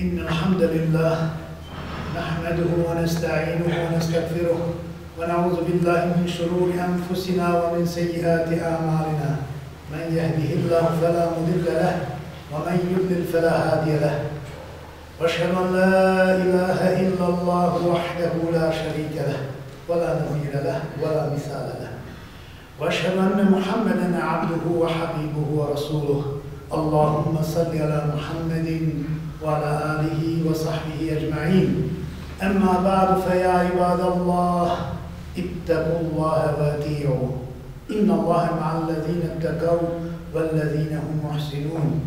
إن الحمد لله نحمده ونستعينه ونستغفره ونعوذ بالله من شرور أنفسنا ومن سيئات أعمالنا. من يهده الله فلا مضل له ومن يضلل فلا هادي له. وأشهد أن لا إله إلا الله وحده لا شريك له ولا نظير له ولا مثال له. وأشهد أن محمدا عبده وحبيبه ورسوله. اللهم صل على محمد وعلى آله وصحبه أجمعين. أما بعد فيا عباد الله اتقوا الله واتيعوا إن الله مع الذين اتقوا والذين هم محسنون.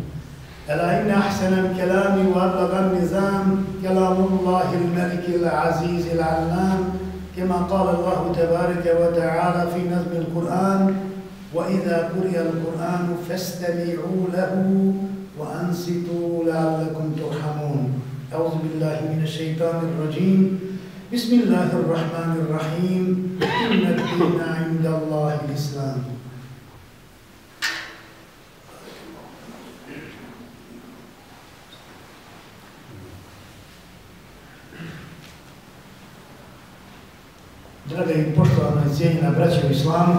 ألا إن أحسن الكلام وأبلغ النظام كلام الله الملك العزيز العلام كما قال الله تبارك وتعالى في نظم القرآن وإذا قرئ القرآن فاستمعوا له وأنصتوا لعلكم ترحمون. أعوذ بالله من الشيطان الرجيم. بسم الله الرحمن الرحيم. إن الدين عند الله الإسلام. Draga i poštovana i cijenjena braća u islamu,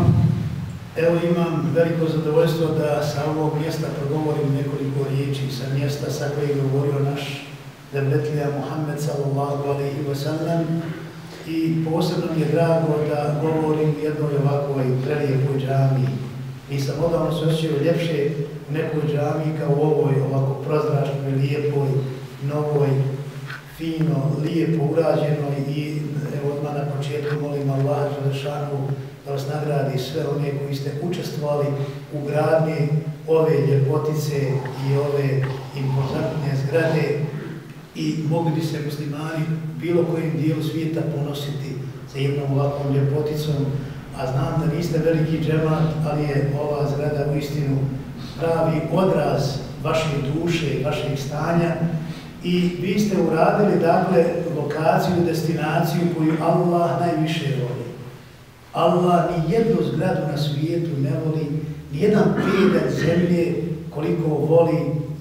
evo imam veliko zadovoljstvo da sa ovog mjesta progovorim nekoliko riječi sa mjesta sa koje je govorio naš Debetlija Muhammed sallallahu alaihi wa sallam i posebno mi je drago da govorim jednoj ovakvoj prelijepoj džami. Nisam odavno se osjećao ljepše u nekoj džami kao u ovoj ovako prozračnoj, lijepoj, novoj, fino, lijepo urađeno i evo odmah na početku molim Allah Želešanu da vas nagradi sve one koji ste učestvovali u gradnji ove ljepotice i ove impozantne zgrade i mogli bi se muslimani bilo kojim dijelu svijeta ponositi sa jednom ovakvom ljepoticom, a znam da niste veliki džemat, ali je ova zgrada u istinu pravi odraz vaše duše i vašeg stanja i vi ste uradili dakle lokaciju, destinaciju koju Allah najviše voli. Allah ni jednu zgradu na svijetu ne voli, ni jedan pedan zemlje koliko voli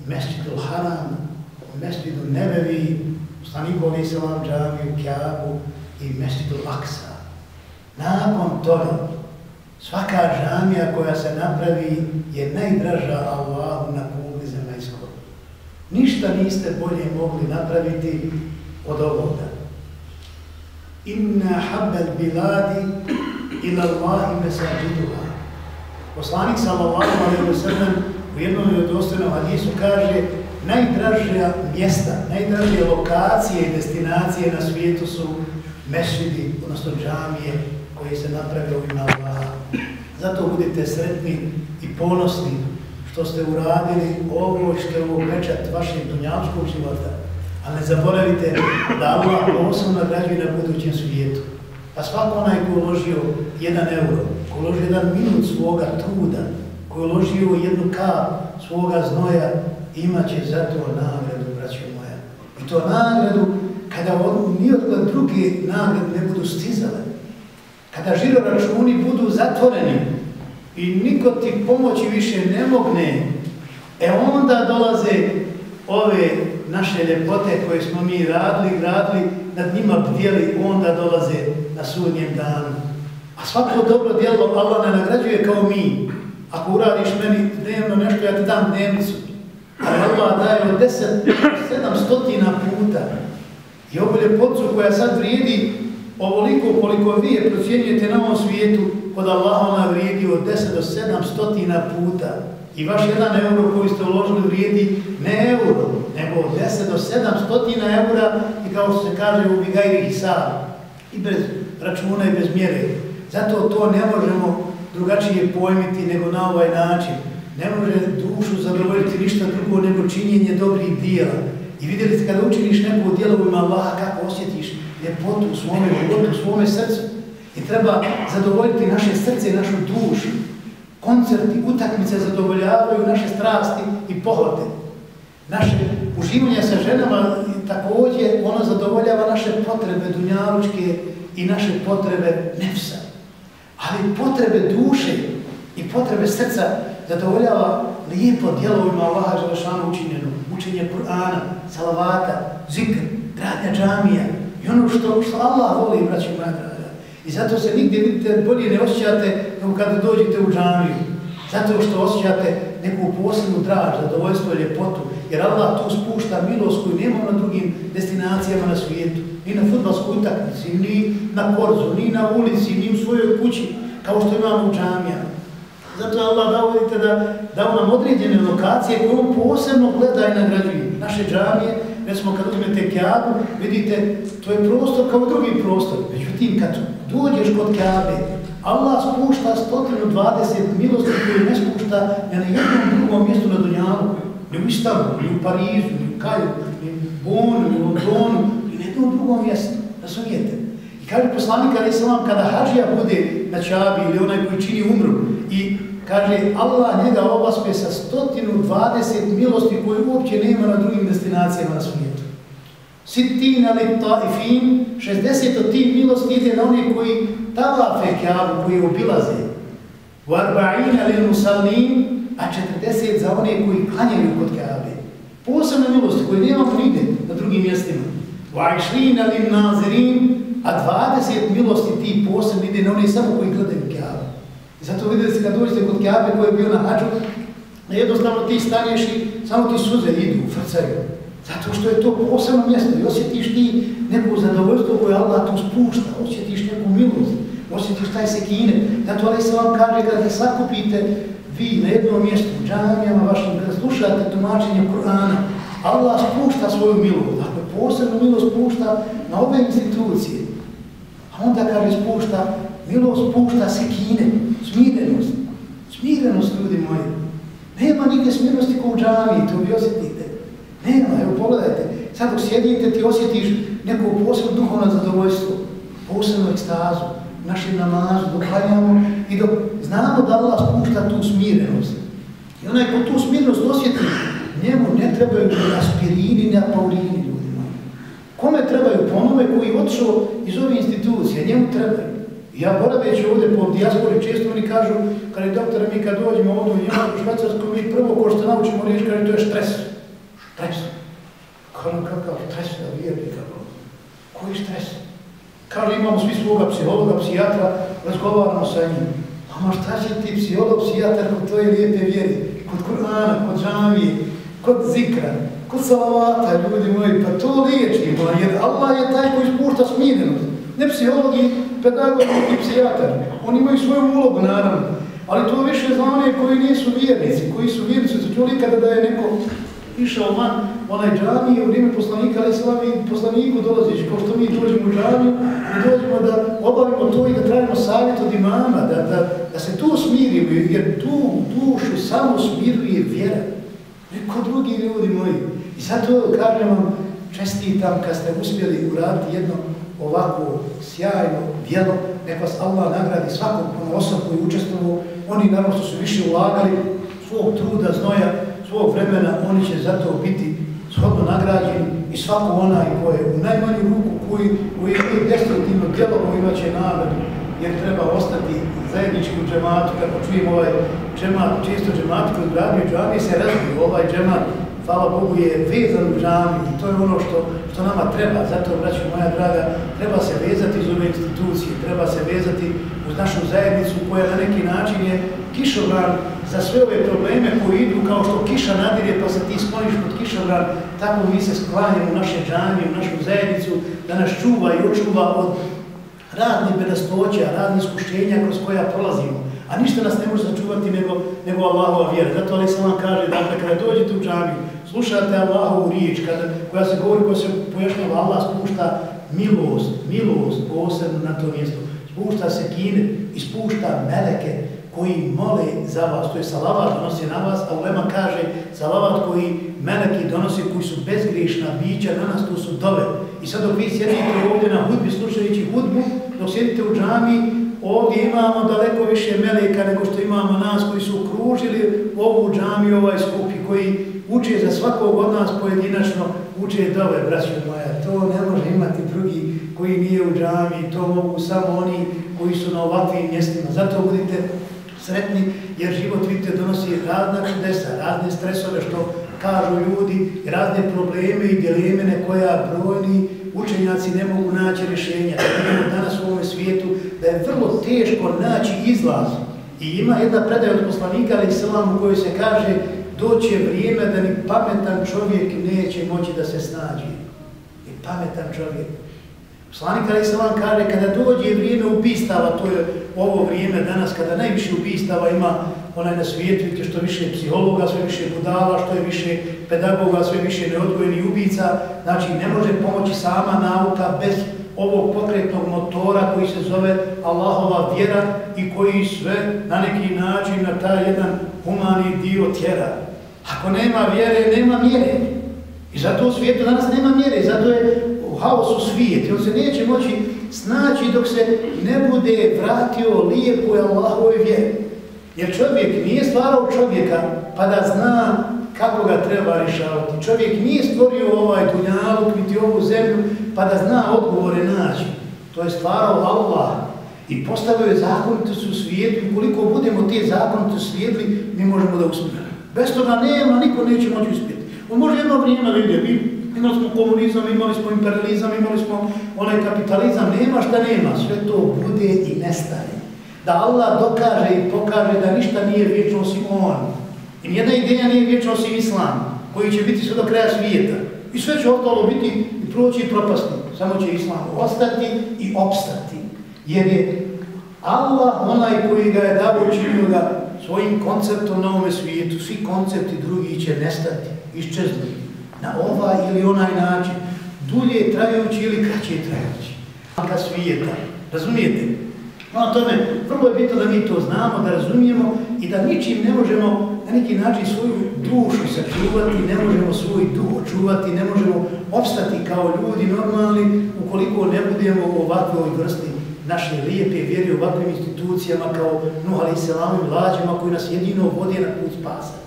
Mesjidul Haram, Mesjidul Nebevi, Staniku Ali Salam Džamiju, Kjabu i Mesjidul Aksa. Nakon toga, svaka džamija koja se napravi je najdraža Allahu na kugli zemaljskog. Ništa niste bolje mogli napraviti od ovoga. Inna habbel biladi ila Allahi mesajiduha. Poslanik sallallahu alaihi wa sallam u jednom vjerodostojnom hadisu kaže najdražija mjesta, najdražije lokacije i destinacije na svijetu su mešidi, odnosno džamije koje se naprave u ime Allaha. Zato budite sretni i ponosni što ste uradili ovo što je ovo pečat vašeg dunjavskog života. A ne zaboravite da Allah posebno nagrađuje na budućem svijetu. A svako onaj ko uložio jedan euro, ko uložio jedan minut svoga truda, ko uložio jednu kap svoga znoja, imaće za to nagradu, braćo moja. I to nagradu kada on, nijotko druge nagrade ne budu stizale. Kada žiro računi budu zatvoreni i niko ti pomoći više ne mogne, e onda dolaze ove naše ljepote koje smo mi radili, radili, nad njima bdjeli, onda dolaze na sudnjem danu. A svako dobro djelo Allah ne nagrađuje kao mi. Ako uradiš meni dnevno nešto, ja ti dam dnevnicu. Ali Allah daje od deset, sedam stotina puta. I ovu ljepotu koja sad vrijedi ovoliko koliko vi je procjenjujete na ovom svijetu, kod Allaha ona vrijedi od 10 do 7 stotina puta. I vaš jedan euro koji ste uložili vrijedi ne euro, nego od 10 do 7 stotina eura kao što se kaže u Bigajri i sad. I bez računa i bez mjere. Zato to ne možemo drugačije pojmiti nego na ovaj način. Ne može dušu zadovoljiti ništa drugo nego činjenje dobrih dijela. I vidjeli ste kada učiniš neko dijelo u ima Allaha kako osjetiš ljepotu u svome životu, u svome srcu. I treba zadovoljiti naše srce i našu dušu. Koncerti, utakmice zadovoljavaju naše strasti i pohlade. Naše uživanje sa ženama također ono zadovoljava naše potrebe dunjalučke i naše potrebe nefsa. Ali potrebe duše i potrebe srca zadovoljava lijepo djelovima Allaha Đelešanu učinjeno, učenje Kur'ana, salavata, zikr, gradnja džamija i ono što, što Allah voli, braći moja draga. I zato se nigdje vidite, bolje ne osjećate nego kada dođete u džamiju. Zato što osjećate neku posebnu draž, zadovoljstvo i ljepotu. Jer Allah tu spušta milost koju nema na drugim destinacijama na svijetu. Ni na futbalskoj utakmici, ni na korzu, ni na ulici, ni u svojoj kući, kao što imamo u džamijama. Zato Allah dao vidite da dao nam određene lokacije koje on posebno gleda i nagrađuje. Naše džamije, recimo kad uzmete Kjabu, vidite, to je prostor kao drugi prostor. Međutim, kad dođeš kod Kjabe, Allah spušta 120 milosti koje ne spušta na jednom drugom mjestu na Dunjalu. Ni u Istanbulu, ni u Parizu, ni u Kaju, ni u Bonu, ni u Londonu, ni na jednom drugom mjestu. Razumijete? I kaže poslanik, ali se kada hađija bude na Čabi ili onaj koji čini umru i kaže Allah njega obaspe sa 120 milosti koje uopće nema na drugim destinacijama na svijetu. Sittina ali taifin, 60 od tih milosti ide na one koji tavafe kjavu, koji obilaze. Varba'in ali musallin, a 40 za one koji klanjaju kod Kaabe. Posebna milosti koju nemamo nigde na drugim mjestima. Vajšlin ali nazirin, a 20 milosti ti posebne ide na one samo koji gledaju Kaabe. I zato vidite se kad dođete kod Kaabe koji je bio na hađu, jednostavno ti stanješ i samo ti suze idu frcaju. Zato što je to posebno mjesto i osjetiš ti neko zadovoljstvo koje Allah tu spušta, osjetiš neku milost, osjetiš taj sekine. Zato ali se vam kaže kad se sakupite vi na jednom mjestu, u džamijama vašim, kada slušate tumačenje Kur'ana, Allah spušta svoju milost, dakle posebno milost spušta na ove institucije. A onda kaže spušta, milost spušta sekine, smirenost. Smirenost, ljudi moji. Nema nike smirenosti kao u džamiji, to vi osjetite. Nema, evo pogledajte, sad dok sjedite ti osjetiš neko posebno duhovno zadovoljstvo, posebno ekstazu, našem namazu, dok hajamo i dok znamo da Allah spušta tu smirenost. I onaj ko tu smirenost osjeti, njemu ne trebaju ni aspirini, ni apaurini, ljudima. Kome trebaju? Ponome koji otišao iz ove institucije, njemu trebaju. Ja boraveći ovdje po dijaspori često oni kažu, kada je doktor, mi kad dođemo ovdje u Njemačku, Švajcarsku, mi prvo ko što naučimo riječ, kaže, to je stres. Stres. Kako kakav stres da vjerni kako? Koji stres? Kaže, imamo svi svoga psihologa, psijatra, razgovaramo sa njim. Ama šta će ti psiholog, psijatar kod tvoje lijepe vjeri? Kod Kur'ana, kod džamije, kod zikra, kod salavata, ljudi moji, pa to liječi, jer Allah je taj koji spušta smirenost. Ne psihologi, pedagogi i psijatar. Oni imaju svoju ulogu, naravno. Ali to više za one koji nisu vjernici, koji su vjernici. Su čuli kada da je neko išao van onaj džami u vrijeme poslanika, ali sada mi poslaniku dolaziš, kao što mi dođemo u džamiju, i dođemo da obavimo to i da trajimo savjet od imama, da, da, da se tu smirimo, jer tu dušu samo smiruje vjera. Neko drugi ljudi moji. I sad to kažem vam, čestitam kad ste uspjeli uraditi jedno ovako sjajno djelo, nek vas Allah nagradi svakog osob koji učestvuju, oni naravno su više ulagali svog truda, znoja, svog vremena, oni će zato biti shodno nagrađeni i svako onaj ko je u najmanju ruku koji, koji je destruktivno djelovo imaće nagradu jer treba ostati zajednički u džematu, kako čujem ovaj džemat, čisto džemat koji gradio džami se razbiju, ovaj džemat, hvala Bogu, je vezan u džami i to je ono što, što nama treba, zato, braću moja draga, treba se vezati iz ove institucije, treba se vezati uz našu zajednicu koja na neki način je kišobran za sve ove probleme koji idu kao što kiša nadire pa se ti skloniš pod kišobran, tako mi se sklanjamo u naše džanje, u našu zajednicu, da nas čuva i očuva od radnih bedastoća, radnih iskušenja kroz koja prolazimo. A ništa nas ne može začuvati nego, nego Allahova vjera. Zato ali sam vam kaže, dakle, kada dođete u džamiju, slušate Allahovu riječ, kada, koja se govori, koja se pojašnjava, Allah spušta milost, milost posebno na to mjesto. Spušta se kine i spušta meleke, koji mole za vas, to je salavat donosi na vas, a Ulema kaže salavat koji meleki donosi, koji su bezgriješna bića na nas, to su dove. I sad dok vi sjedite ovdje na hudbi, slušajući hudbu, dok sjedite u džami, ovdje imamo daleko više meleka nego što imamo nas koji su okružili ovu džami, ovaj skup i koji uče za svakog od nas pojedinačno, uče dove, braćo moja. To ne može imati drugi koji nije u džami, to mogu samo oni koji su na ovakvim mjestima. Zato budite sretni, jer život, vidite, donosi razna čudesa, razne stresove, što kažu ljudi, razne probleme i dilemene koja brojni učenjaci ne mogu naći rješenja. Vidimo danas u ovom svijetu da je vrlo teško naći izlaz. I ima jedna predaja od poslanika, ali selam u kojoj se kaže doće vrijeme da ni pametan čovjek neće moći da se snađi. I pametan čovjek. Poslanik Ali Salam kaže, kada dođe vrijeme ubistava, to je ovo vrijeme danas, kada najviše ubistava ima onaj na svijetu, vidite što više psihologa, sve više budala, što je više pedagoga, sve više neodgojenih ubica, znači ne može pomoći sama nauka bez ovog pokretnog motora koji se zove Allahova vjera i koji sve na neki način na taj jedan humani dio tjera. Ako nema vjere, nema mjere. I zato u svijetu danas nema mjere, zato je u haosu svijet. On se neće moći snaći dok se ne bude vratio lijepo je Allahove vjere. Jer čovjek nije stvarao čovjeka pa da zna kako ga treba rješavati. Čovjek nije stvorio ovaj dunjaluk, niti ovu zemlju, pa da zna odgovore naći. To je stvarao Allah i postavio je zakonitost u svijetu i koliko budemo te zakonitost svijedli, mi možemo da uspijemo. Bez toga nema, niko neće moći uspjeti. On može jedno vrijeme vidjeti, imali smo komunizam, imali smo imperializam, imali smo onaj kapitalizam, nema šta nema, sve to bude i nestane. Da Allah dokaže i pokaže da ništa nije vječno osim on. I nijedna ideja nije vječno osim islam, koji će biti sve do kraja svijeta. I sve će ostalo biti i proći i propasti. Samo će islam ostati i opstati. Jer je Allah onaj koji ga je dao učinio ga svojim konceptom na ovome svijetu, svi koncepti drugi će nestati, iščeznuti na ovaj ili onaj način, dulje trajući ili kraće trajući. Kada svijeta, razumijete? No, tome, vrlo je bitno da mi to znamo, da razumijemo i da ničim ne možemo na neki način svoju dušu sačuvati, ne možemo svoj duh očuvati, ne možemo opstati kao ljudi normalni ukoliko ne budemo u ovakvoj vrsti naše lijepe u ovakvim institucijama kao Nuh a.s. i lađima koji nas jedino vodi na put spasa.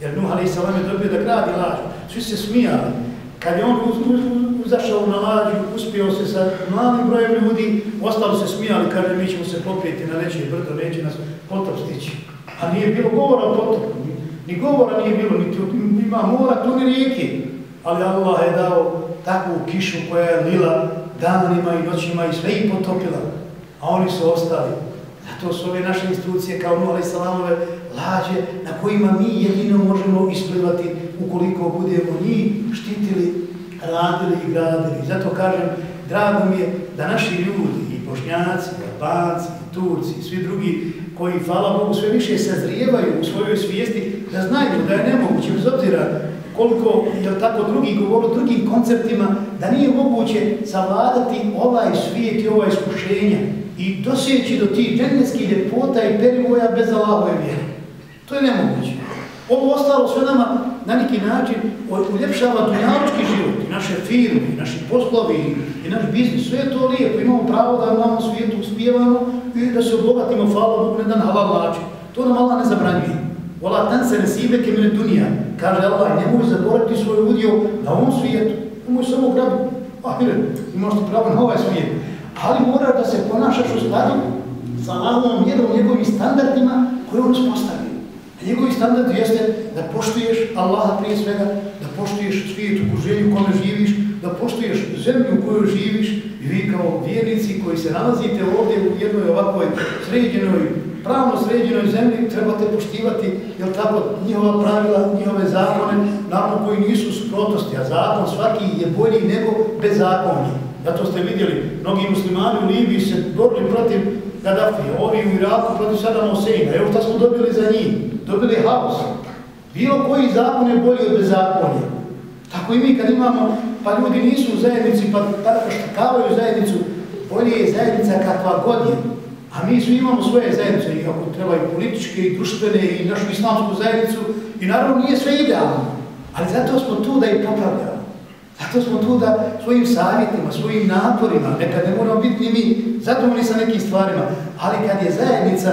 Jer Nuh a.s. je dobio da gradi lađu. Svi se smijali. Kad je on uzašao na lađu, uspio se sa mladim brojem ljudi, ostalo se smijali, kaže mi ćemo se popijeti na neće brdo, neće nas potop stići. A nije bilo govora o potopu, ni, ni govora nije bilo, niti ima mora, tu ni rijeke. Ali Allah je dao takvu kišu koja je lila danima i noćima i sve ih potopila, a oni su ostali. Zato su ove naše institucije kao Nuh Salamove lađe na kojima mi jedino možemo isplivati ukoliko budemo njih štitili, radili i gradili. Zato kažem, drago mi je da naši ljudi, i bošnjaci, i albanci, i turci, i svi drugi koji, hvala Bogu, sve više sazrijevaju u svojoj svijesti, da znaju da je nemoguće, bez obzira koliko je tako drugi govoru drugim konceptima, da nije moguće savladati ovaj svijet i ova iskušenja i dosjeći do tih dženevskih ljepota i perivoja bez Allahove vjere. To je nemoguće. Ovo ostalo sve nama na neki način uljepšava dunjaločki život, i naše firme, i naši poslovi, i naš biznis. Sve je to lijepo. Imamo pravo da na ovom svijetu uspijevamo i da se obogatimo, hvala Bogu, ne da na halal način. To nam Allah ne zabranjuje. Vola tan se nesibe ke mene dunija. Kaže Allah, nemoj zaboraviti svoj udio na ovom svijetu. Nemoj samo grabu. Ahire, imaš ti pravo na ovaj svijet. Ali moraš da se ponašaš u skladu sa Allahom vjerom, njegovim standardima koje on uspostavio. A njegovi standard jeste da poštuješ Allaha prije svega, da poštuješ svijet u kuženju kome živiš, da poštuješ zemlju u kojoj živiš i vi kao vjernici koji se nalazite ovdje u jednoj ovakvoj sređenoj pravno sređenoj zemlji trebate poštivati jel tako, njihova pravila, njihove zakone, naravno koji nisu suprotnosti, a zakon svaki je bolji nego bez zakonja. Zato ste vidjeli, mnogi muslimani u Libiji se borili protiv Gaddafi, ovi u Iraku protiv Sadama Husseina. Evo šta smo dobili za njih? Dobili haos. Bilo koji zakon je bolji od bezakonja. Tako i mi kad imamo, pa ljudi nisu u zajednici, pa, pa tada poštakavaju zajednicu, bolje je zajednica kakva god je. A mi svi imamo svoje zajednice, i ako treba i političke, i društvene, i našu islamsku zajednicu, i naravno nije sve idealno, ali zato smo tu da ih popravljamo. Zato smo tu da svojim savjetima, svojim naporima, nekad ne moramo biti ni mi zadovoljni sa nekim stvarima, ali kad je zajednica,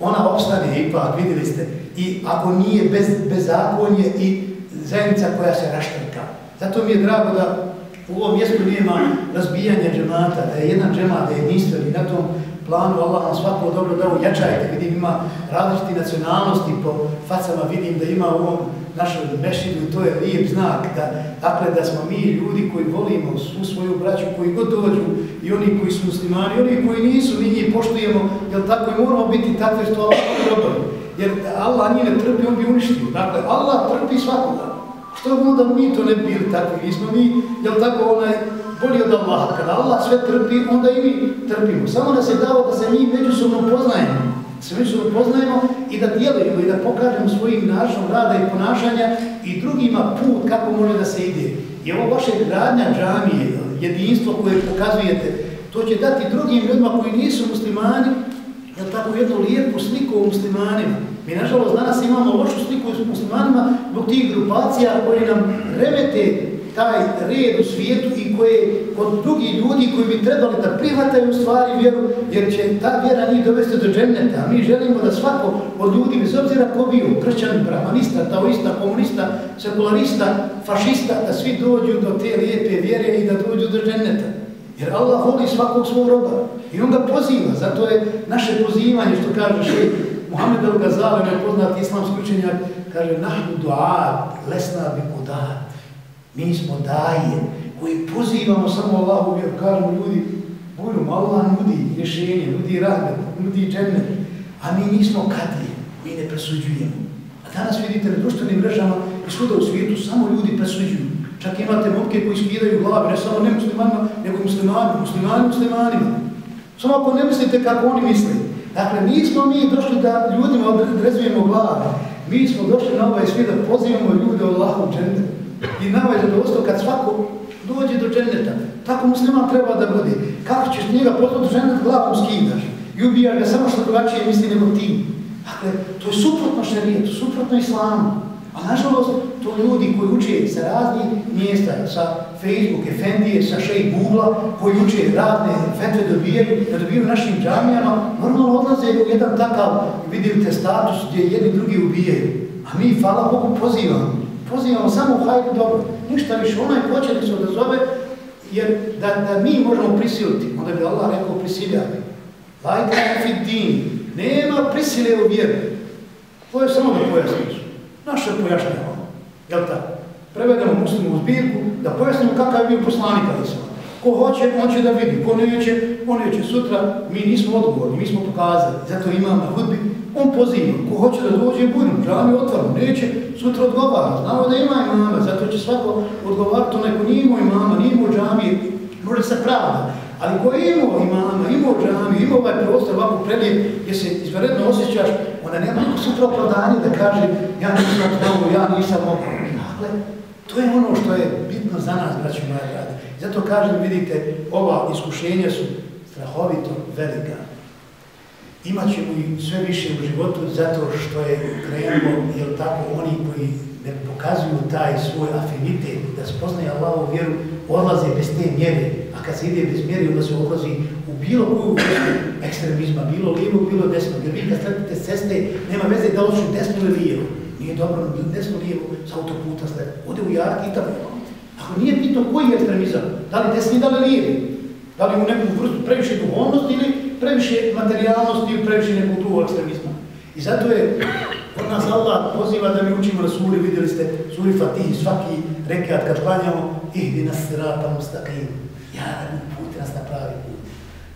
ona obstane ipak, vidjeli ste, i ako nije bez, bez zakonje i zajednica koja se raštrka. Zato mi je drago da u ovom mjestu nema razbijanja džemata, da je jedan džemat, da je jedinstven i na tom planu Allah nam svako dobro dao, jačajte, vidim ima različiti nacionalnosti po facama, vidim da ima u ovom našoj mešidu to je lijep znak da, dakle, da smo mi ljudi koji volimo svu svoju braću, koji god dođu i oni koji su muslimani, oni koji nisu, mi njih poštujemo, jel tako i moramo biti takve što Allah robovi. Jer Allah nije ne trpi, on bi uništio. Dakle, Allah trpi svakoga. Što onda mi to ne bili takvi? Nismo mi, jel tako, onaj, bolji od Allaha. Kada Allah sve trpi, onda i mi trpimo. Samo da se dao da se mi međusobno poznajemo. Se međusobno poznajemo i da djelujemo i da pokažemo svojim načinom rada i ponašanja i drugima put kako može da se ide. I ovo vaše gradnja džamije, jedinstvo koje pokazujete, to će dati drugim ljudima koji nisu muslimani, jel tako, jednu lijepu sliku o muslimanima. Mi, nažalost, danas imamo lošu sliku o muslimanima zbog tih grupacija koji nam remete taj red u svijetu i koje od drugih ljudi koji bi trebali da prihvataju stvari vjeru, jer će ta vjera njih dovesti do dženneta. A mi želimo da svako od ljudi, bez obzira ko bio, kršćan, brahmanista, taoista, komunista, sekularista, fašista, da svi dođu do te lijepe vjere i da dođu do dženneta. Jer Allah voli svakog svog roba i on ga poziva. Zato je naše pozivanje, što kaže še Muhammed al-Ghazali, nepoznat islamski učenjak, kaže, nahnu duad, lesna bi kudat. Mi smo daje koji pozivamo samo Allahu jer kažemo ljudi, budu Allah nudi rješenje, nudi rade, nudi džennet, a mi nismo kadije, mi ne presuđujemo. A danas vidite na društvenim mrežama i svuda u svijetu samo ljudi presuđuju. Čak imate momke koji skidaju glave, ne samo ne muslimanima, nego muslimanima, muslimani muslimanima. Samo ako ne mislite kako oni misle. Dakle, nismo mi došli da ljudima odrezujemo glave. Mi smo došli na ovaj svijet da pozivamo ljude Allahu džennet. I nama je zadovoljstvo kad svako dođe do dženeta. Tako musliman treba da bude. Kako ćeš njega poslati do dženeta, glavom skidaš. I ubijaš ga samo što drugačije misli nego ti. Dakle, to je suprotno šarijetu, suprotno islamu. A nažalost, to ljudi koji uče sa raznih mjesta, sa Facebook, Efendije, sa Šej Google, koji uče radne fetve dobijaju, da dobijaju našim džamijama, normalno odlaze u jedan takav, vidite status gdje jedni drugi ubijaju. A mi, hvala Bogu, pozivamo pozivamo samo u hajdu dobro. Ništa više, onaj hoće da se odazove, jer da, da mi možemo prisiliti, onda bi Allah rekao prisiljavaj. Lajka fi din, nema prisile u vjeru. To je samo da pojasniš. Naše pojašnjava. Jel tako? Prevedemo muslimu u zbirku, da pojasnimo kakav je bio poslanik ali smo. Ko hoće, on će da vidi. Ko neće, on neće sutra. Mi nismo odgovorni, mi smo pokazali. Zato imam na hudbi On poziva, ko hoće da dođe, budem, džami otvaram, neće, sutra odgovara, znamo da ima imama, zato će svako odgovarati, to neko nije imao imama, nije imao džami, može se pravda, ali ko je imao imama, imao džami, imao ovaj prostor, ovako predije, gdje se izvredno osjećaš, onda nema sutra opravdanje da kaže, ja nisam znao, ja nisam mogu. Dakle, to je ono što je bitno za nas, braći moja grada. Zato kažem, vidite, ova iskušenja su strahovito velika. Imaćemo i sve više u životu zato što je krenulo, jel tako, oni koji ne pokazuju taj svoj afinitet, da spoznaje Allahovu vjeru, odlaze bez te mjere, a kad se ide bez mjere, onda se odlazi u bilo koju ekstremizma, bilo lijevo, bilo desno, jer vi kad sledite ceste, nema veze da odliču desno ili lijevo, nije dobro, ne smo lijevo, sa autoputa ste, ode u jarki i tako. Ako nije bitno koji je ekstremizam, da li desni, da li lijevi, da li u nekom vrstu previše duhovnosti ili previše materijalnosti ili previše nekulturu ekstremizma. I zato je od nas Allah poziva da mi učimo na suri, vidjeli ste suri Fatih, svaki rekat kad klanjamo, ihdi nas sirata mustaqim, ja da mi puti nas na pravi put.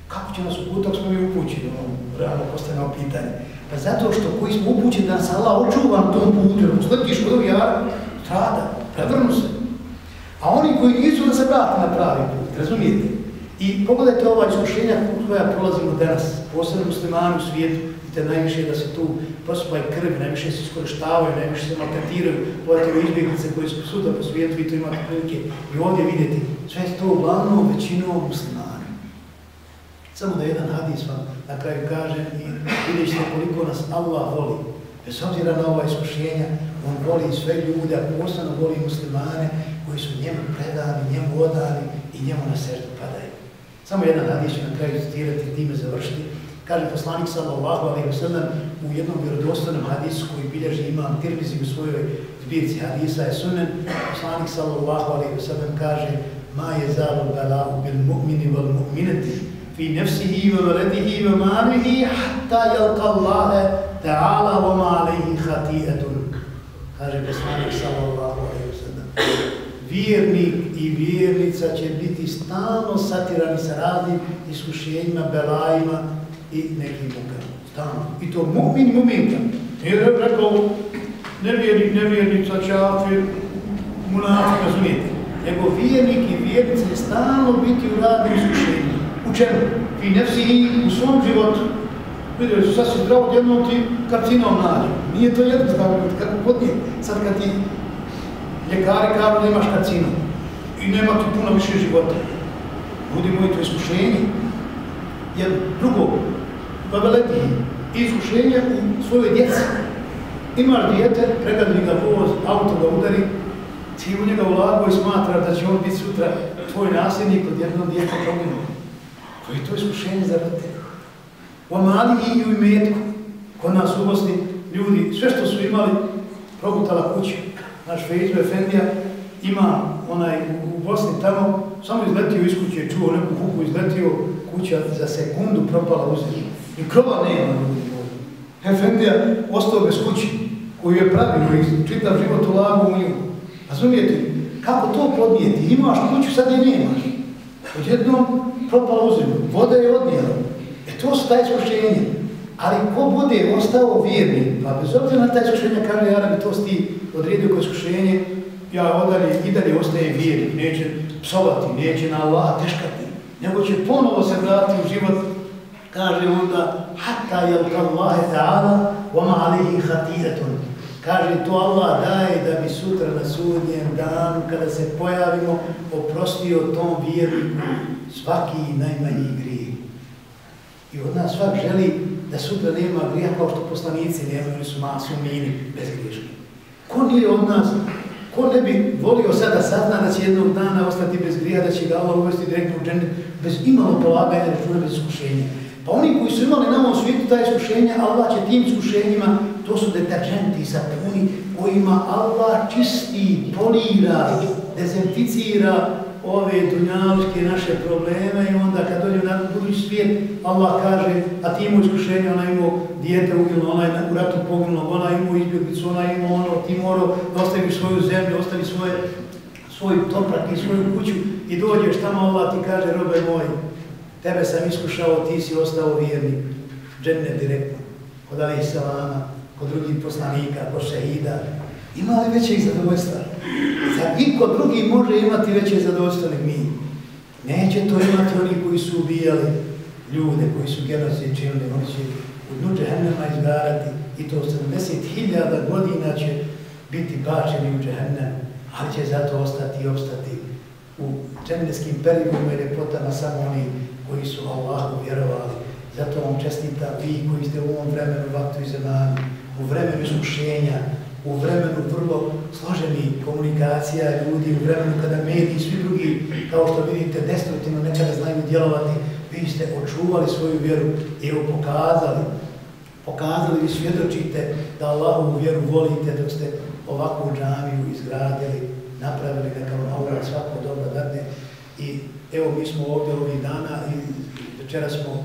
Kako će nas uputiti, smo mi upućeni, ono, realno postavljamo pitanje. Pa zato što koji smo upućeni da nas Allah očuvan na tom putu, jer sletiš kod ovih strada, prevrnu se. A oni koji nisu da se vrati na pravi put, razumijete? I pogledajte ova iskušenja koja prolazimo danas, posebno muslimani u svijetu, vidite najviše da se tu posupaju krv, najviše se iskoristavaju, najviše se maltretiraju, pogledajte ove izbjeglice koje su suda po svijetu, vi to imate prilike i ovdje vidjeti, sve je to uglavnom većinom muslimani. Samo da jedan hadis vam na kraju kažem i vidjet ćete koliko nas Allah voli. Bez obzira na ova iskušenja, on voli sve ljude, a posebno voli muslimane koji su njemu predani, njemu odani i njemu na srdu padaju. Samo jedan hadis ću na kraju citirati i time završiti. Kaže poslanik sallallahu alaihi wa sallam u jednom vjerodostanom hadisu koji bilježi imam Tirmizi u svojoj zbirci hadisa je sunen. Poslanik sallallahu alaihi wa sallam kaže ma je zalu u bil mu'mini wal mu'minati fi nefsihi wa veledihi wa malihi hatta jelka Allahe ta'ala wa malihi alaihi kaže poslanik sallallahu alaihi wa sallam. Vjernik i vjernica će biti stalno satirani sa raznim iskušenjima, belajima i nekim mukama. Stalno. I to mu'min mu'minka. Nije rekao nevjernik, nevjernica, čafir, munafik, razumijete. Nego vjernik i vjernica će stalno biti u radnim iskušenjima. U čemu? I nefsi i u svom životu. Vidio su sasvim zdravo, jednom ti karcinom nađe. Nije to jednostavno, kako podnije. Sad kad ti ljekari kažu da imaš karcinom i nema ti puno više života. Budi moji to iskušenje. Jer drugo, babaleti, iskušenje u svojoj djeci. Imaš dijete, pregadni ga voz, auto ga udari, ti u njega ulago i smatra da će on biti sutra tvoj nasljednik od jednog djeta promjenu. To je to iskušenje za roditelje. U Amali i u imetku, kod nas u Bosni, ljudi, sve što su imali, progutala kuću. Naš Fejzu Efendija ima onaj u Bosni tamo, samo izletio iz kuće, čuo neku huku, izletio kuća za sekundu, propala u zemlju. I krova nema ljudi. Efendija ostao bez kući, koju je pravio i čitav život ulago u nju. Razumijete? Kako to podnijeti? Imaš kuću, sad je nemaš. Odjednom propala u zemlju, voda je odnijela. E to su taj iskušenje. Ali ko bude ostao vjerni, pa bez obzira na taj iskušenje, kaže ja da bi to sti odredio koje iskušenje, ja odalje i dalje ostaje vjerni, neće psovati, neće na Allah teškati, nego će ponovo se vratiti u život, kaže onda, hatta jel Allahe ta'ala, vama alihi hatijetun. Kaže, to Allah daje da bi sutra na sudnjem danu, kada se pojavimo, oprostio tom vjerniku svaki najmanji grije. I od nas svak želi da sutra nema grija kao što poslanici nemaju, oni su masu mini, bez griješka. Ko nije od nas, ko ne bi volio sada sazna da će jednog dana ostati bez grija, da će ga Allah uvesti direktno u džennet, bez imalo polaganja računa, bez iskušenja. Pa oni koji su imali na ovom svijetu ta iskušenja, Allah će tim iskušenjima, to su deterđenti, sapuni, kojima Allah čisti, polira, dezinficira, ove dunjavske naše probleme i onda kad dođe na budući svijet, Allah kaže, a ti imao iskušenje, ona imao dijete ugilno, ona je u ratu poginulo, ona imao izbjeglicu, ona imao ono, ti morao da ostavi svoju zemlju, ostavi svoje, svoj toprak i svoju kuću i dođeš tamo, Allah ti kaže, robe moj, tebe sam iskušao, ti si ostao vjerni, džene direktno, kod Ali Salama, kod drugih poslanika, kod šehida, ima li većeg zadovoljstva? Zar iko drugi može imati veće zadovoljstvo nek mi? Neće to imati oni koji su ubijali ljude, koji su genocid činili, oni će u dnu džehennema izgarati i to 70.000 godina će biti bačeni u džehennem, ali će zato ostati i obstati u džennetskim periodu i repotama samo oni koji su Allahu vjerovali. Zato vam čestita vi koji ste u ovom vremenu vaktu i zemanu, u vremenu iskušenja, u vremenu vrlo složeni komunikacija ljudi, u vremenu kada mediji i svi drugi, kao što vidite, destruktivno nekada znaju djelovati, vi ste očuvali svoju vjeru i evo pokazali, pokazali vi svjedočite da Allahovu vjeru volite dok ste ovakvu džamiju izgradili, napravili da kao naura svako dobro dadne. I evo mi smo ovdje ovih dana i večera smo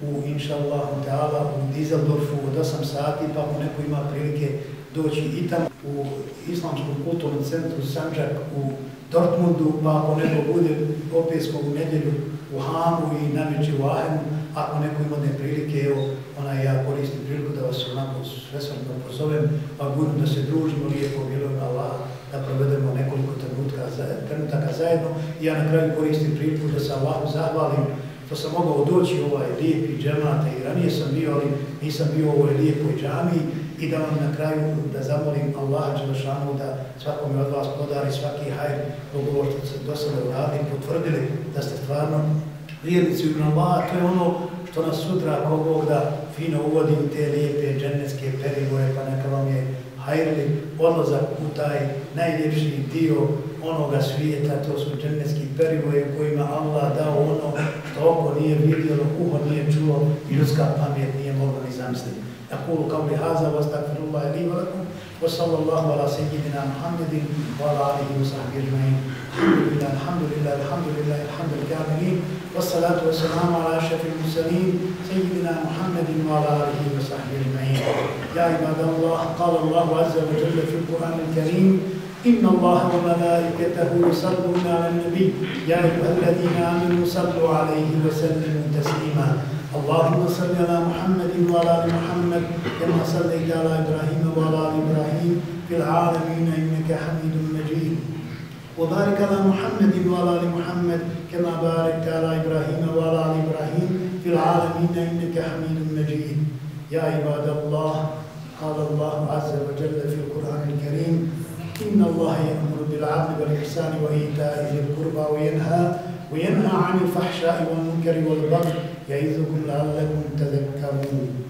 u inša Allahu Teala u Dizeldorfu od 8 sati, pa ako neko ima prilike doći i tamo u Islamskom kulturnom centru Sanđak u Dortmundu, pa ako neko bude opet smo u nedjelju u Hamu i na u Ahemu, ako neko ima ne prilike, evo, ona ja koristim priliku da vas onako svesvrno pozovem, pa budem da se družimo lijepo, bilo na Allah, da provedemo nekoliko trenutka, trenutaka zajedno. Ja na kraju koristim priliku da se Allahu zahvalim što sam mogao doći u ovaj lijepi džemate i ranije sam bio, ali nisam bio u ovoj lijepoj džamiji i da vam na kraju da zamolim Allaha Đelešanu da svakome od vas podari svaki hajr dogovor što se do sada uradili, potvrdili da ste stvarno vjernici u Allaha, to je ono što nas sutra ako Bog da fino uvodi u te lijepe dženecke perivoje, pa neka vam je hajrli odlazak u taj najljepši dio onoga svijeta, to su dženecki perivoje u kojima Allah dao ono oko nije vidjelo, uho nije čuo i ljudska pamet nije mogla ni zamisliti. أقول قولي هذا واستغفر الله لي ولكم وصلى الله على سيدنا محمد وعلى آله وصحبه أجمعين الحمد لله الحمد لله الحمد لله الحمد الكاملين والصلاة والسلام على أشرف المرسلين سيدنا محمد وعلى آله وصحبه أجمعين يا عباد الله قال الله عز وجل في القرآن الكريم إن الله وملائكته يصلون على النبي. يا أيها الذين آمنوا صلوا عليه وسلموا تسليما. اللهم صل على محمد وعلى آل محمد كما صليت على إبراهيم وعلى آل إبراهيم في العالمين إنك حميد مجيد. وبارك على محمد وعلى آل محمد كما باركت على إبراهيم وعلى آل إبراهيم في العالمين إنك حميد مجيد. يا عباد الله قال الله عز وجل في القرآن الكريم إن الله يأمر بالعدل والإحسان وإيتاء ذي القربى وينهى وينهى عن الفحشاء والمنكر والبغي يعظكم لعلكم تذكرون.